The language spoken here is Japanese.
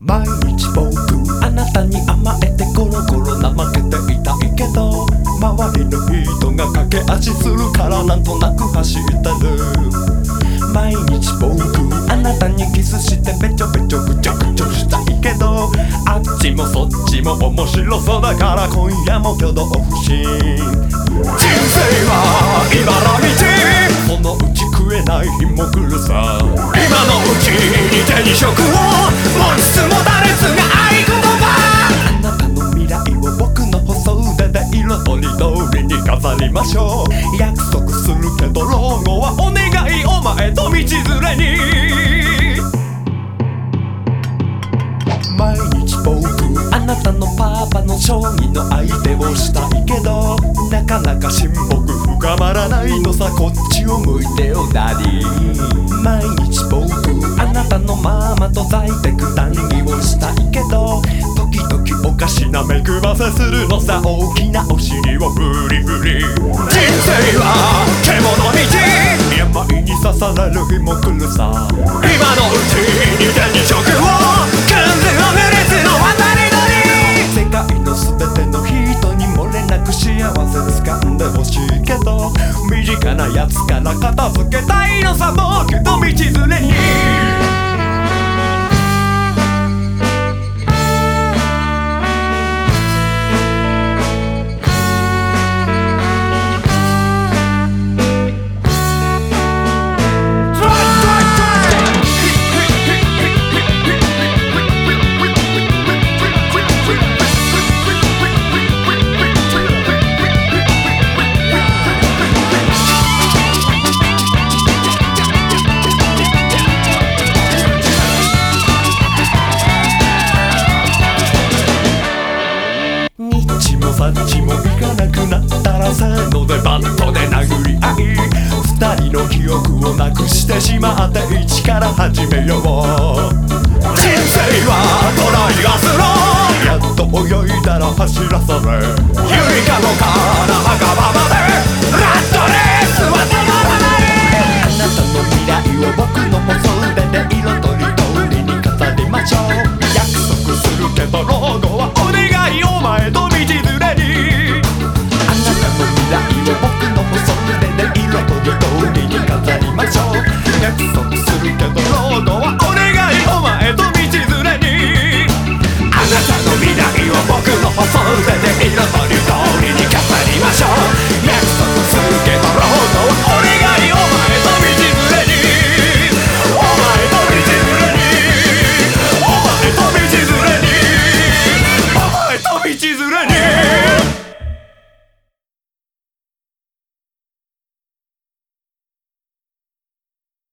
毎日僕あなたに甘えてゴロゴロ怠けていたいけど周りの人が駆け足するからなんとなく走ってる。毎日僕あなたにキスしてべちょべちょぐちょぐちょしたいけどあっちもそっちも面白そうだから今夜も挙動不審。人生は茨道。そのうち食えない日も来るさ。今のうちに手に職を。飾りましょう約束するけど老後はお願いお前と道連れに毎日僕あなたのパパの将棋の相手をしたいけどなかなか親睦深まらないのさこっちを向いてよダディ毎日僕あなたのママと在宅談義をしたいけど時々おかしな目くばせするのさ大きなお尻。をフリフリ人生は獣道病に刺される日も来るさ。今のうちに手に職を完全オムレツの渡り鳥。世界の全ての人に漏れなく幸せ掴んでほしいけど身近なやつから片付けたいのさ。僕と道連れに。なくなったらせーのでバットで殴り合い。二人の記憶をなくしてしまって一から始めよう。人生はトライアスロン。やっと泳いだら走らされ。ゆいかのから墓場まで約束するけどロードはお願いお前と道連れにあなたの未来を僕の細腕で彩る通りに飾りましょう